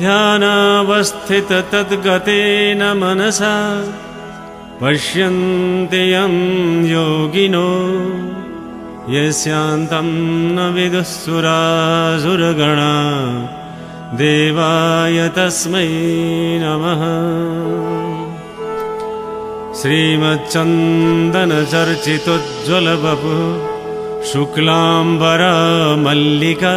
ध्यानावस्थिततद्गतेन मनसा पश्यन्ति यं योगिनो यस्यान्तं न विदुःसुरासुरगणा देवाय तस्मै नमः। श्रीमच्चन्दनचर्चितोज्ज्वलबपु शुक्लाम्बरा मल्लिका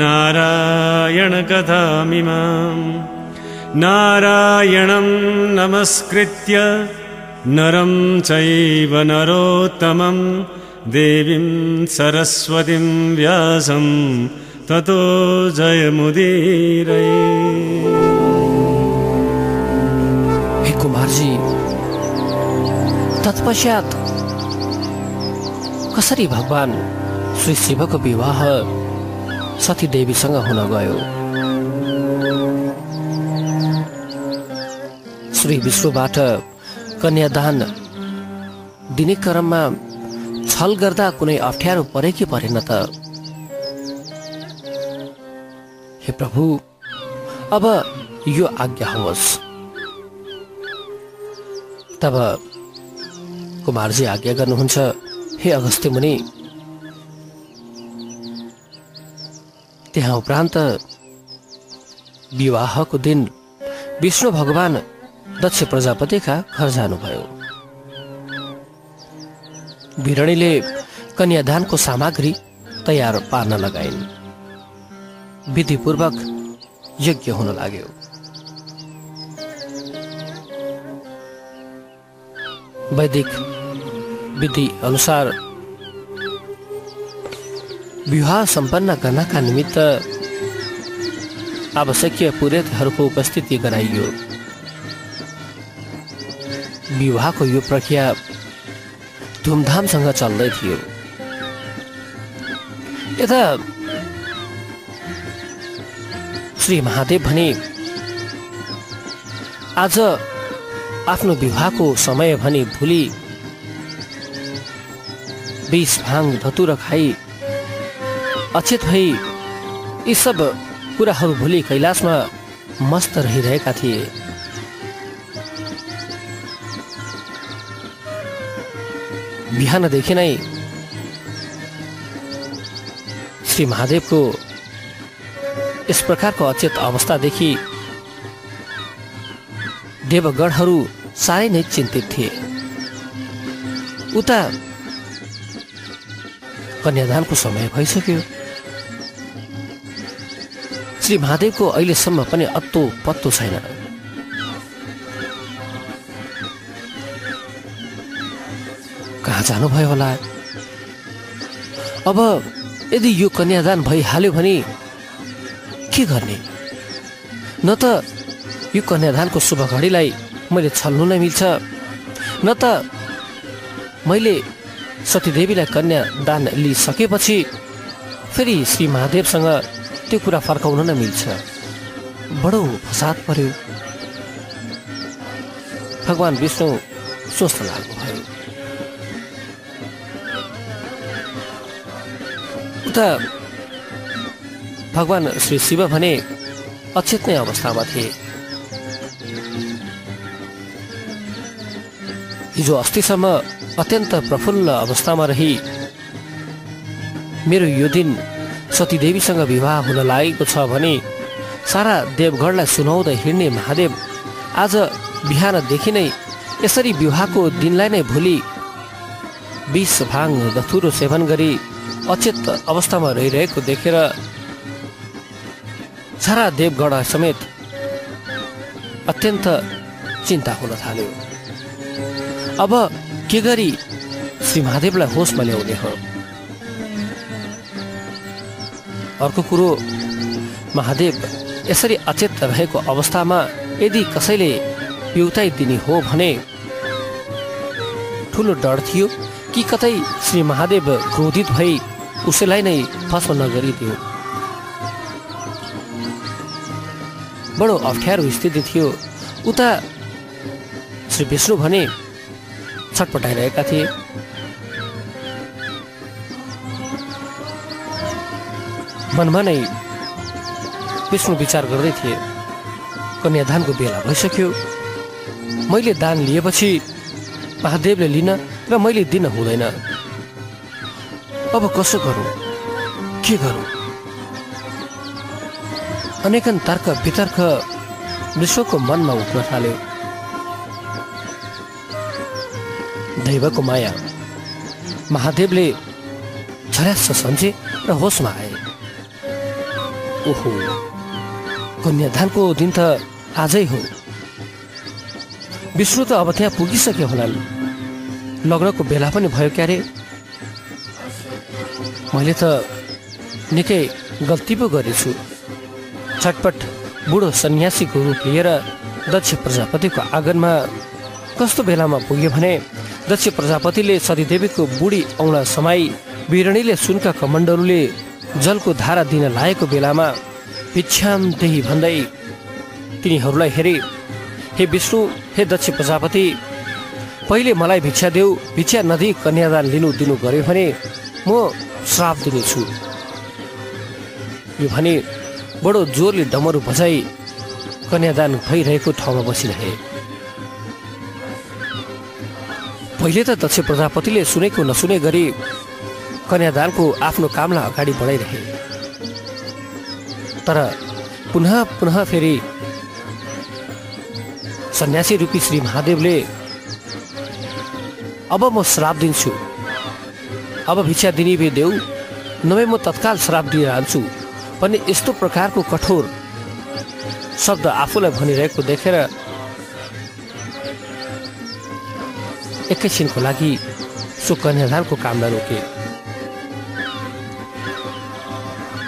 नारायणकथामिमाम् नारायणं नमस्कृत्य नरं चैव नरोत्तमं। देवीं सरस्वतीं व्यासं ततो जयमुदीरये हे कुमारजी तत्पश्चात कसरी भगवान श्री शिवको विवाह सती देवीसँग हुन गयो। श्री विष्णुबाट कन्यादान दिने क्रममा छल गर्दा कुनै अप्ठ्यारो परे कि परेन त। हे प्रभु अब यो आज्ञा होस्। तब कुमारजी आज्ञा गर्नुहुन्छ हे अगस्त्य मुनि त्यहाँ उपरान्त विवाहको दिन विष्णु भगवान दक्ष प्रजापतिका घर जानुभयो। भिरणीले कन्यादानको सामग्री तयार पार्न लगाइन्। विधिपूर्वक यज्ञ हुन लाग्यो। वैदिक विधि अनुसार विवाह सम्पन्न गर्नका निमित्त आवश्यकीय पुरोहितहरूको उपस्थिति गराइयो। विवाहको यो प्रक्रिया धुमधामसँग चल्दै थियो। यता श्री महादेव भने आज आफ्नो विवाहको समय भने भोलि विष भाङ धतुरा खाई अचेत भई यी सब कुराहरू भोलि कैलाशमा मस्त रहिरहेका थिए। बिहानदेखि नै श्री महादेवको यस प्रकारको अचेत अवस्थादेखि देवगणहरू साह्रै नै चिन्तित थिए। उता कन्यादानको समय भइसक्यो। श्री महादेवको अहिलेसम्म पनि अत्तो पत्तो छैन। कहाँ जानुभयो होला? अब यदि यो कन्यादान भइहाल्यो भने के गर्ने? न त यो कन्यादानको शुभ घडीलाई मैले छल्नु नै मिल्छ। न त मैले सतीदेवीलाई कन्यादान लिइसकेपछि फेरि श्री महादेवसँग त्यो कुरा फर्काउन नै मिल्छ। बडो फसाद पर्यो। भगवान् विष्णु सोच्न लाग्नुभयो। उता भगवान् श्री शिव भने अचेत नै अवस्थामा थिए। हिजो अस्तिसम्म अत्यन्त प्रफुल्ल अवस्थामा रही मेरो यो दिन सतीदेवीसँग विवाह हुन लागेको छ भने सारा देवगढलाई सुनाउँदै हिँड्ने महादेव आज बिहानदेखि नै यसरी विवाहको दिनलाई नै भोलि विष भाङ दथुरो सेवन गरी अचेत अवस्थामा रहिरहेको देखेर सारा देवगढ समेत अत्यन्त चिन्ता हुन थाल्यो। अब के गरी श्री महादेवलाई होसमा ल्याउने हो? अर्को कुरो महादेव यसरी अचेत रहेको अवस्थामा यदि कसैले पिउताइदिने हो भने ठुलो डर थियो कि कतै श्री महादेव क्रोधित भई उसैलाई नै फस्न नगरिदियो। बडो अप्ठ्यारो स्थिति थियो। उता श्री विष्णु भने छटपटाइरहेका थिए। मनमा नै विष्णु विचार गर्दै थिए कन्यादानको बेला भइसक्यो। मैले दान लिएपछि महादेवले लिन र मैले दिन हुँदैन। अब कसो गरौँ? के गरौँ? अनेकन तर्क वितर्क विश्वको मनमा उठ्न थाल्यो। दैवको माया महादेवले झल्यास सम्झे र होसमा आए। ओहो कन्यादानको दिन त आजै हो। विष्णु त अब त्यहाँ पुगिसके होलान्। लग्नको बेला पनि भयो क्यारे। मैले त निकै गल्ती पो गरेछु। छटपट बुढो सन्यासीको रूप लिएर दक्ष प्रजापतिको आँगनमा कस्तो बेलामा पुग्यो भने दक्ष प्रजापतिले सतीदेवीको बुढी औँला समाई बिरणीले सुनका कमण्डलुले जलको धारा दिन लागेको बेलामा भिक्षाम त्यही भन्दै तिनीहरूलाई हेरे हे विष्णु हे दक्ष प्रजापति पहिले मलाई भिक्षा देऊ। भिक्षा नदी कन्यादान लिनु दिनु गर्यो भने म श्राप दिनेछु यो भने बडो जोरले डमरू बजाई कन्यादान भइरहेको ठाउँमा बसिरहे। पहिले त दक्ष प्रजापतिले सुनेको नसुने गरी कन्यादानको आफ्नो कामलाई अगाडि बढाइरहे। तर पुनः पुनः फेरि सन्यासी रूपी श्री महादेवले अब म श्राप दिन्छु। अब भिक्षा दिने भए देऊ नभए म तत्काल श्राप दिइरहन्छु पनि यस्तो प्रकारको कठोर शब्द आफूलाई भनिरहेको देखेर एकैछिनको लागि सो कन्यादानको कामलाई रोके।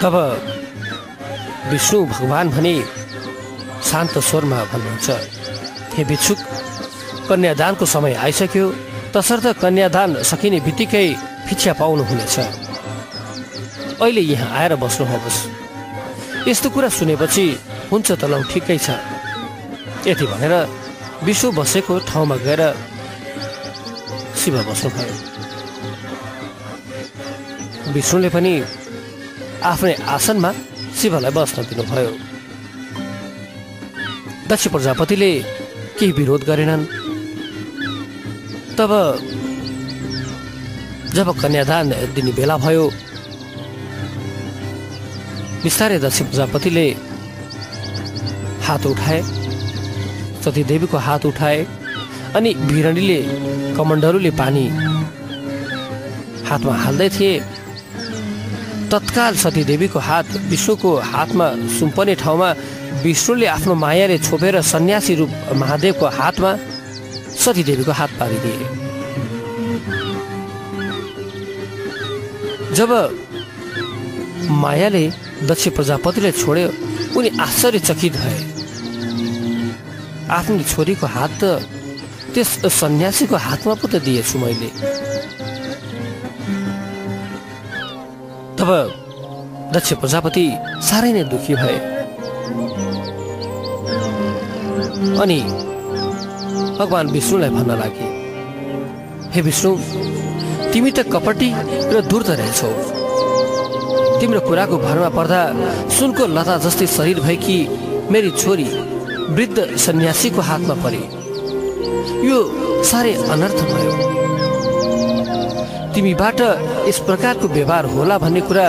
तब विष्णु भगवान भने शान्त स्वरमा भन्नुहुन्छ। हे भिक्षुक कन्यादानको समय आइसक्यो। तसर्थ कन्यादान सकिने बित्तिकै भिक्षा पाउनुहुनेछ। अहिले यहाँ आएर बस्नुहोस्। यस्तो कुरा सुनेपछि हुन्छ त लौ ठिकै छ। यति भनेर विश्व बसेको ठाउँमा गएर शिव बस्नुभयो। विष्णुले पनि आफ्नै आसनमा शिवलाई बस्न दिनुभयो। दक्ष प्रजापतिले केही विरोध गरेनन्। तब जब कन्यादान दिने बेला भयो बिस्तारै दक्ष प्रजापतिले हात उठाए सतीदेवीको हात उठाए अनि भिरणीले कमण्डलुले पानी हातमा हाल्दै थिए। तत्काल सतीदेवीको हात विष्णुको हातमा सुम्पने ठाउँमा विष्णुले आफ्नो मायाले छोपेर सन्यासी रूप महादेवको हातमा सतीदेवीको हात पारिदिए। जब मायाले दक्ष प्रजापतिले छोड्यो उनी आश्चर्यचकित भए। आफ्नो छोरीको हात त त्यस सन्यासीको हातमा पो त दिएछु मैले। तब दक्ष प्रजापति साह्रै नै दुखी भए। अनि भगवान् विष्णुलाई भन्न लागे हे विष्णु तिमी त कपटी र दुर्त रहेछौ। तिम्रो कुराको भरमा पर्दा सुनको लता जस्तै शरीर भएकी मेरी छोरी वृद्ध सन्यासीको हातमा परे। यो साह्रै अनर्थ भयो। तिमीबाट यस प्रकारको व्यवहार होला भन्ने कुरा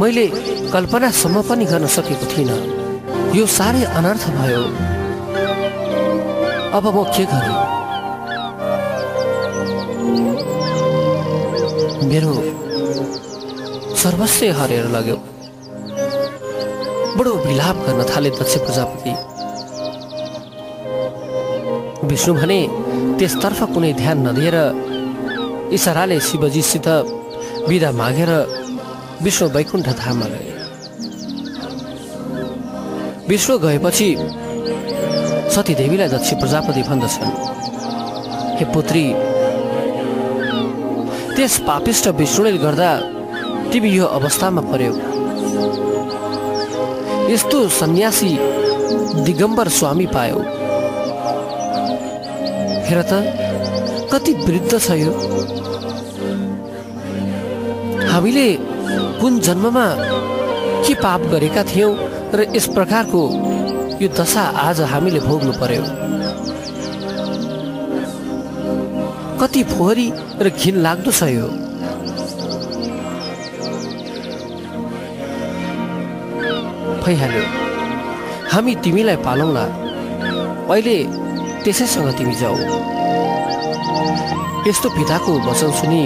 मैले कल्पनासम्म पनि गर्न सकेको थिइनँ। यो साह्रै अनर्थ भयो। अब म के गरेँ? मेरो सर्वस्व हरेर लग्यो। बडो विलाप गर्न थाले दक्ष प्रजापति। विष्णु भने त्यसतर्फ कुनै ध्यान नदिएर इसाराले शिवजीसित विदा मागेर विष्णु वैकुण्ठ धाममा गए। विष्णु गएपछि सतीदेवीलाई दक्ष प्रजापति भन्दछन्। हे पुत्री त्यस पापिष्ट विष्णुले गर्दा तिमी यो अवस्थामा पर्यो। यस्तो सन्यासी दिगम्बर स्वामी पायो। हेर त कति वृद्ध छ यो हामीले कुन जन्ममा के पाप गरेका थियौँ र यस प्रकारको यो दशा आज हामीले भोग्नु पर्यो। कति फोहोरी र घिन लाग्दो छ यो भइहाल्यो। हामी तिमीलाई पालौँला। अहिले त्यसैसँग तिमी जाऊ। यस्तो पिताको वचन सुनि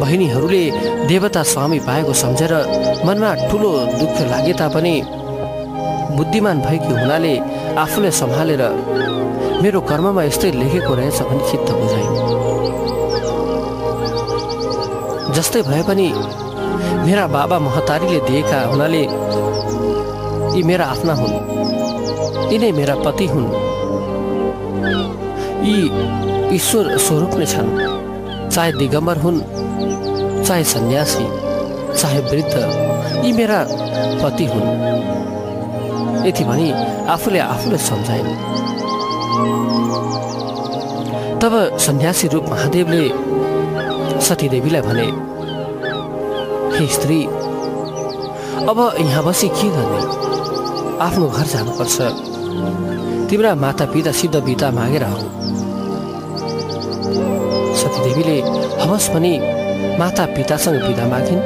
बहिनीहरूले देवता स्वामी पाएको सम्झेर मनमा ठुलो दुःख लागे तापनि बुद्धिमान भएकी हुनाले आफूलाई सम्हालेर मेरो कर्ममा यस्तै लेखेको रहेछ भने चित्त बुझाइन्। जस्तै भए पनि मेरा बाबा महतारीले दिएका हुनाले यी मेरा आफ्ना हुन्। यिनै मेरा पति हुन्। यी ईश्वर स्वरूप नै छन्। चाहे दिगम्बर हुन् चाहे सन्यासी चाहे वृद्ध यी मेरा पति हुन्। यति भनी आफूले आफूलाई सम्झाइन्। तब सन्यासी रूप महादेवले सतीदेवीलाई भने हे स्त्री अब यहाँ बसी के गर्ने? आफ्नो घर जानुपर्छ। तिम्रा माता पिता सिद्ध बिता मागेर आऊ। सतीदेवीले हवस् पनि माता पितासँग बिदा मागिन्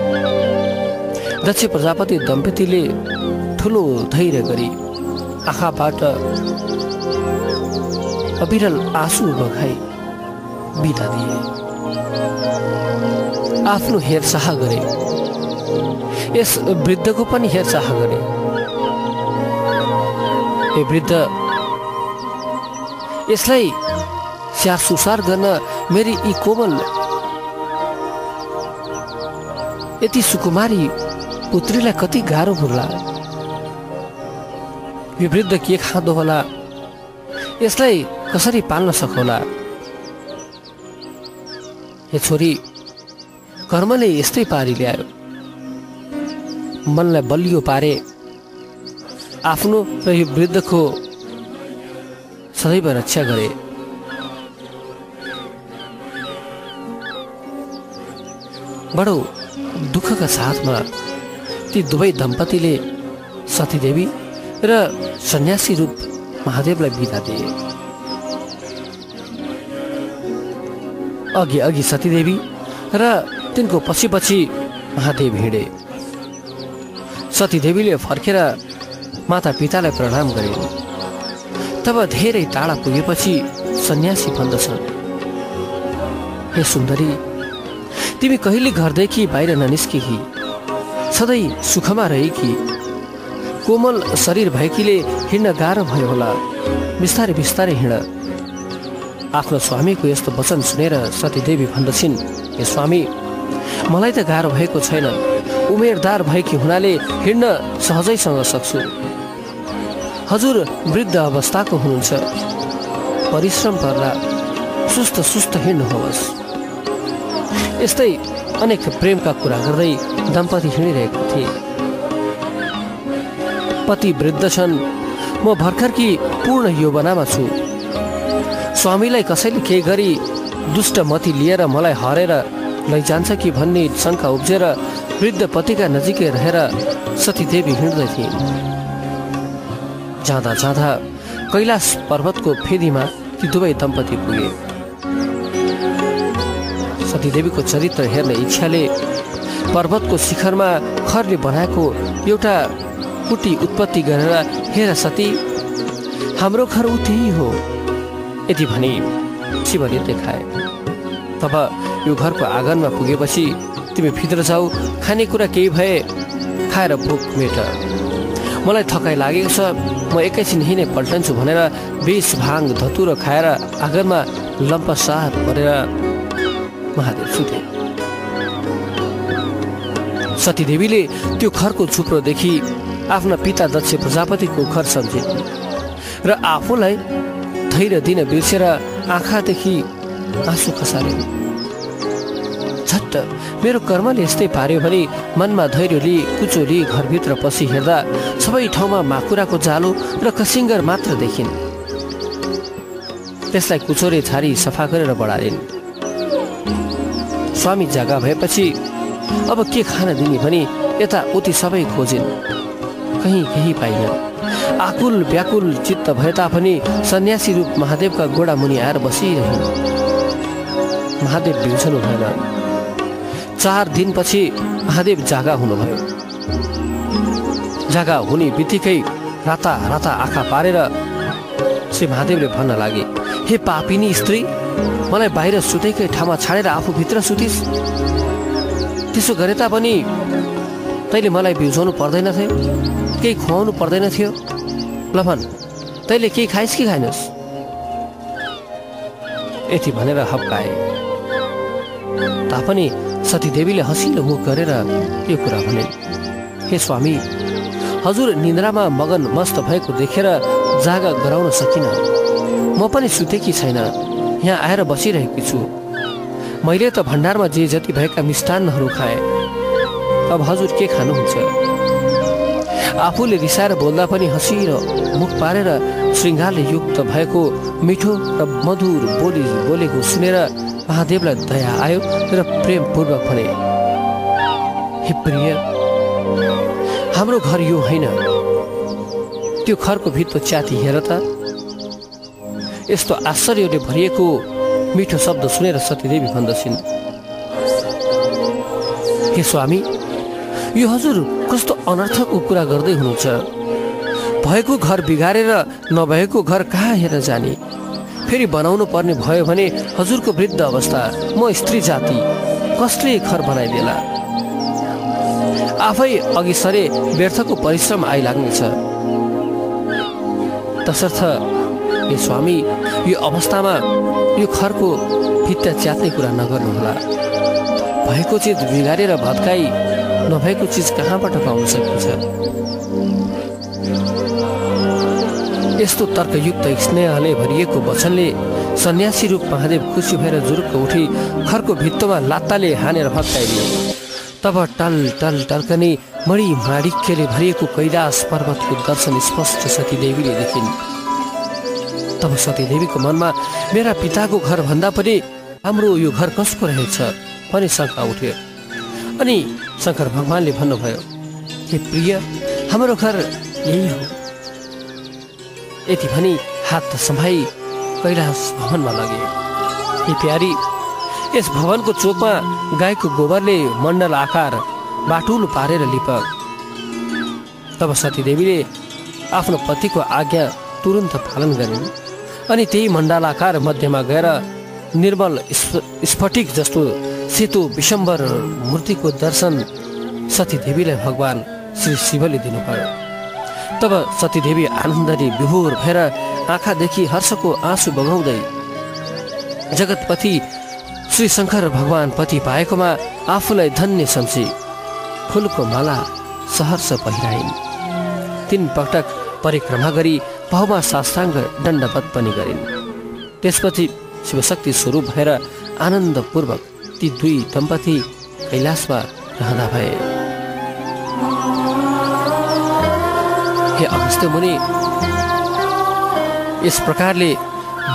दक्ष प्रजापति दम्पतिले ठुलो धैर्य गरी आँखाबाट अविरल आँसु बगाई बिदा दिए। आफ्नो हेरचाह गरे। यस वृद्धको पनि हेरचाह गरे। ए वृद्ध यसलाई स्याहार सुसार गर्न मेरी यी कोमल यति सुकुमारी पुत्रीलाई कति गाह्रो पर्ला यो वृद्ध के खाँदो होला यसलाई कसरी पाल्न सकौला हे छोरी कर्मले यस्तै पारी ल्यायो मनलाई बलियो पारे आफ्नो र यो वृद्धको सदैव रक्षा गरे बडो दुःखका साथमा ती दुवै दम्पतिले सतीदेवी र सन्यासी रूप महादेवलाई बिदा दिए। अघि अघि सतीदेवी र तिनको पछि पछि महादेव हिँडे। सतीदेवीले फर्केर माता पितालाई प्रणाम गरे। तब धेरै टाढा पुगेपछि सन्यासी भन्दछन् हे सुन्दरी तिमी कहिले घरदेखि बाहिर ननिस्केकी सधैँ सुखमा रहेकी कोमल शरीर भएकीले हिँड्न गाह्रो भयो होला। बिस्तारै बिस्तारै हिँड। आफ्नो स्वामीको यस्तो वचन सुनेर सतीदेवी भन्दछिन् हे स्वामी मलाई त गाह्रो भएको छैन। उमेरदार भएकी हुनाले हिँड्न सहजैसँग सक्छु। हजुर वृद्ध अवस्थाको हुनुहुन्छ। परिश्रम पर्दा सुस्त सुस्त हिँड्नुहोस्। यस्तै अनेक प्रेमका कुरा गर्दै दम्पति हिँडिरहेका थिए। पति वृद्ध छन्। म भर्खर कि पूर्ण यौवनामा छु। स्वामीलाई कसैले केही गरी दुष्ट मती लिएर मलाई हरेर लैजान्छ कि भन्ने शङ्का उब्जेर वृद्ध पतिका नजिकै रहेर सतीदेवी हिँड्दै थिइन् जाँदा जाँदा कैलाश पर्वतको फेदीमा ती दुवै दम्पति पुगे। सतीदेवीको चरित्र हेर्ने इच्छाले पर्वतको शिखरमा खरले बनाएको एउटा कुटी उत्पत्ति गरेर हेर सती हाम्रो घर ऊ त्यही हो यति भनी शिवले देखाए। तब यो घरको आँगनमा पुगेपछि तिमी भित्र जाऊ खानेकुरा केही भए खाएर भोक मेट। मलाई थकाइ लागेको छ म एकैछिन नै पल्टन्छु भनेर बिस भाङ धतुरो खाएर आँगनमा लम्पसार परेर महादेव सुते सतीदेवीले त्यो खरको छुप्रोदेखि आफ्ना पिता दक्ष प्रजापतिको घर सम्झे र आफूलाई धैर्य दिन बिर्सेर आँखादेखि आँसु खसाले झट्ट मेरो कर्मले यस्तै पार्यो भने मनमा धैर्य लिई कुचो लिई घरभित्र पसी हेर्दा सबै ठाउँमा माकुराको जालो र कसिङ्गर मात्र देखिन्। त्यसलाई कुचोरे छारी सफा गरेर बढालिन् स्वामी जागा भएपछि अब के खान दिने भनी यता उति सबै खोजिन्। कहीँ केही पाइनन्। आकुल व्याकुल चित्त भए तापनि सन्यासी रूप महादेवका गोडा मुनि आएर बसिरहे महादेव बिउछनु भएन। चार दिनपछि महादेव जागा हुनुभयो। जागा हुने बित्तिकै राता राता आँखा पारेर श्री महादेवले भन्न लागे हे पापिनी स्त्री मलाई बाहिर सुतेकै ठाउँमा छाडेर आफू भित्र सुतिस्? त्यसो गरे तापनि तैँले मलाई बिउजाउनु पर्दैन थियो। केही खुवाउनु पर्दैन थियो। ल भन् तैँले केही खाइस् कि खाइनस्? यति भनेर हप्काए तापनि सतीदेवीले हँसिलो मुख गरेर यो कुरा भने हे स्वामी हजुर निन्द्रामा मगन मस्त भएको देखेर जागा गराउन सकिनँ। म पनि सुतेकी छैन। यहाँ आएर बसिरहेकी छु। मैले त भण्डारमा जे जति भएका मिष्टान्नहरू खाएँ। अब हजुर के खानुहुन्छ? आफूले रिसाएर बोल्दा पनि हँसिरो मुख पारेर श्रृङ्गारले युक्त भएको मिठो र मधुर बोली बोलेको सुनेर महादेवलाई दया आयो र प्रेमपूर्वक भने हे प्रिय हाम्रो घर यो होइन। त्यो घरको भित्तो च्याति हेर त। यस्तो आश्चर्यले भरिएको मिठो शब्द सुनेर सतीदेवी भन्दछिन्। हे स्वामी यो हजुर कस्तो अनर्थको कुरा गर्दै हुनुहुन्छ। भएको घर बिगारेर नभएको घर कहाँ हेरेर जाने? फेरि बनाउनु पर्ने भयो भने हजुरको वृद्ध अवस्था म स्त्री जाति कसले घर बनाइदेला? आफै अघि सरे व्यर्थको परिश्रम आइलाग्नेछ। तसर्थ हे स्वामी यो अवस्थामा यो खरको भित्ता च्यात्ने कुरा नगर्नुहोला। भएको चिज बिगारेर भत्काई नभएको चिज कहाँबाट पाउन सकिन्छ? यस्तो तर्कयुक्त स्नेहले भरिएको वचनले सन्यासी रूप महादेव खुसी भएर जुरुक्क उठी खरको भित्तोमा लात्ताले हानेर भत्काइदियो। तब टल टल टल्कने मणि माणिक्यले भरिएको कैलाश पर्वतको दर्शन स्पष्ट सतीदेवीले देखिन्। तब सतीदेवीको मनमा मेरा पिताको घर भन्दा पनि हाम्रो यो घर कसको रहेछ? पनि शङ्का उठ्यो। अनि शङ्कर भगवान्ले भन्नुभयो हे प्रिय हाम्रो घर यही हो। यति भनी हात समाई कैलाश भवनमा लगे हे प्यारी यस भवनको चोकमा गाईको गोबरले मण्डल आकार बाटुलो पारेर लिप। तब सतीदेवीले आफ्नो पतिको आज्ञा तुरन्त पालन गरिन्। अनि त्यही मण्डलाकार मध्यमा गएर निर्मल स्फटिक जस्तो सेतो विशम्बर मूर्तिको दर्शन सतीदेवीलाई भगवान् श्री शिवले दिनुभयो। तब सतीदेवी आनन्दले विभोर भएर आँखादेखि हर्षको आँसु बगाउँदै जगतपति श्री शङ्कर भगवान् पति पाएकोमा आफूलाई धन्य सम्झी फुलको माला सहर्ष पहिराइन्। तिन पटक परिक्रमा गरी पाउमा साष्टाङ्ग दण्डवत पनि गरिन्। त्यसपछि शिवशक्ति स्वरूप भएर आनन्दपूर्वक ती दुई दम्पति कैलाशमा रहँदा भए। हे अगस्त्य मुनि यस प्रकारले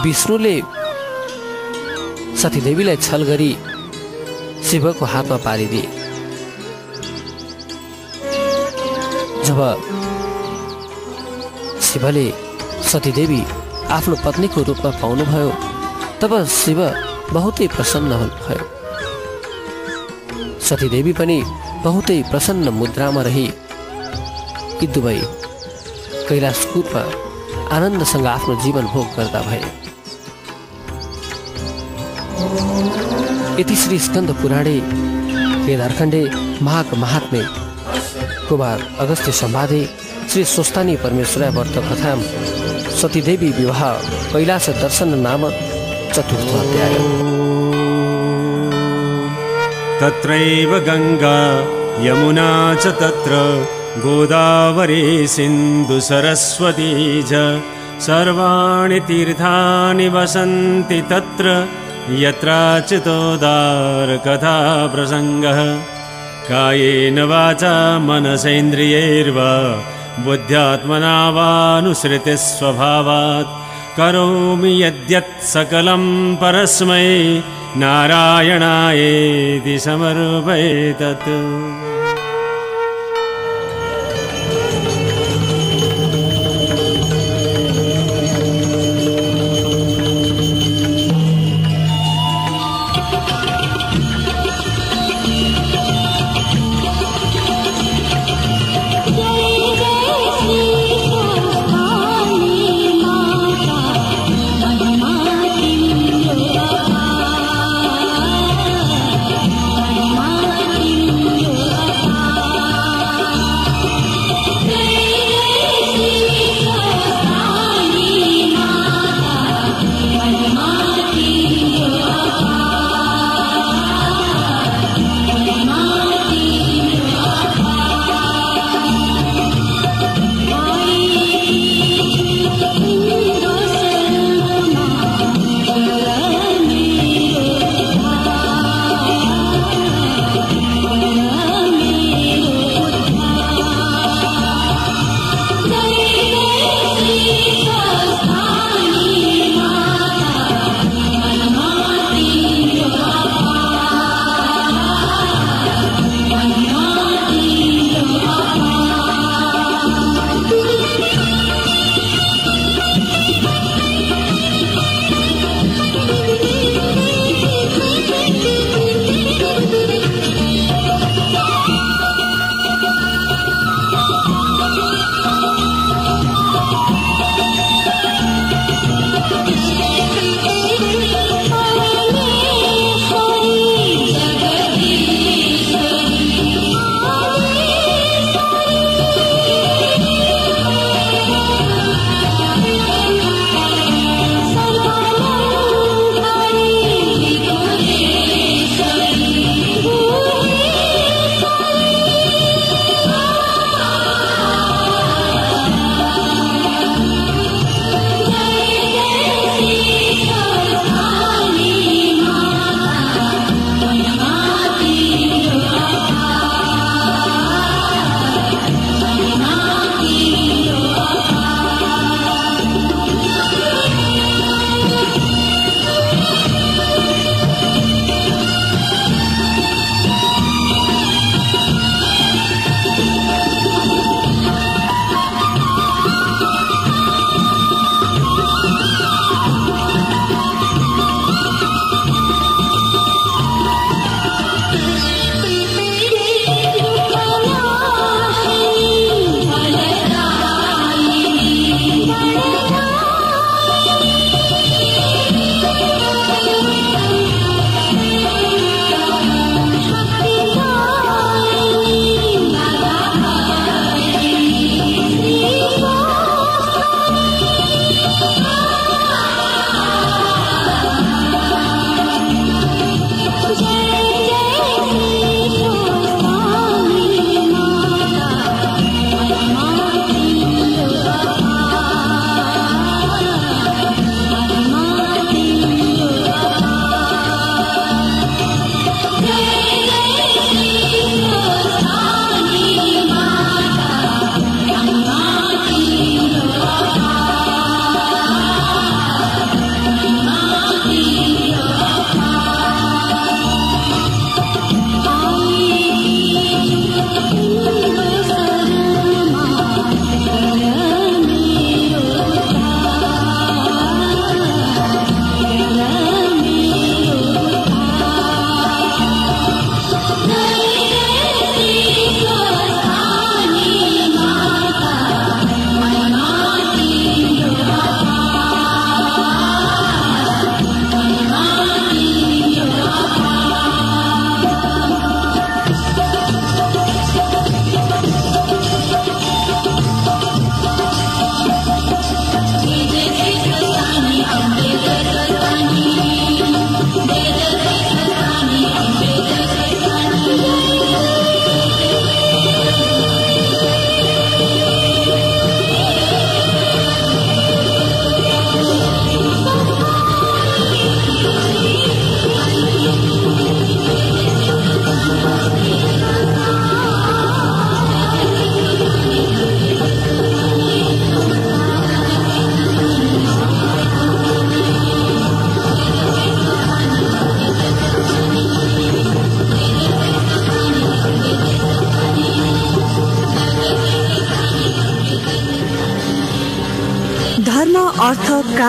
विष्णुले सतीदेवीलाई छल गरी शिवको हातमा पारिदिए। जब शिवले सतीदेवी आफ्नो पत्नीको रूपमा पाउनुभयो। तब शिव बहुतै प्रसन्न हुनुभयो सतीदेवी पनि बहुतै प्रसन्न मुद्रामा रही। यी दुवै कैलाशकुटमा आनन्दसँग आफ्नो जीवन भोग गर्दा भए। यति श्री स्कन्द पुराणे केदारखण्डे महाक महात्मे कुमार अगस्त्य सम्वादे श्री स्वस्तानी परमेश्वर व्रत कथा सतीदेवी विवाह कैलास दर्शन नाम चतुर्थ अध्याय। तत्रैव गङ्गा यमुना च तत्र गोदावरी सिन्धुसरस्वती च। सर्वाणि तीर्थानि वसन्ति तत्र यत्राचितोदारकथा प्रसङ्गः कायेन वाचा मनसेन्द्रियैर्वा बुद्ध्यात्मना वानुसृतिस्वभावात् करोमि यद्यत् सकलं परस्मै नारायणायेति समर्पयेतत्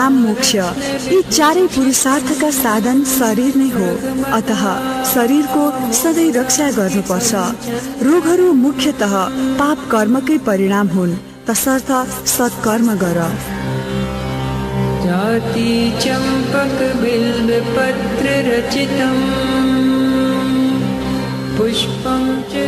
काम मोक्ष। यी चारै पुरुषार्थका साधन शरीर नै हो। अतः शरीरको सधैँ रक्षा गर्नुपर्छ। रोगहरू मुख्यत पाप कर्मकै परिणाम हुन्। तसर्थ सत्कर्म गर। जाति चम्पक बिल्बपत्र रचितम्। पुष्पं च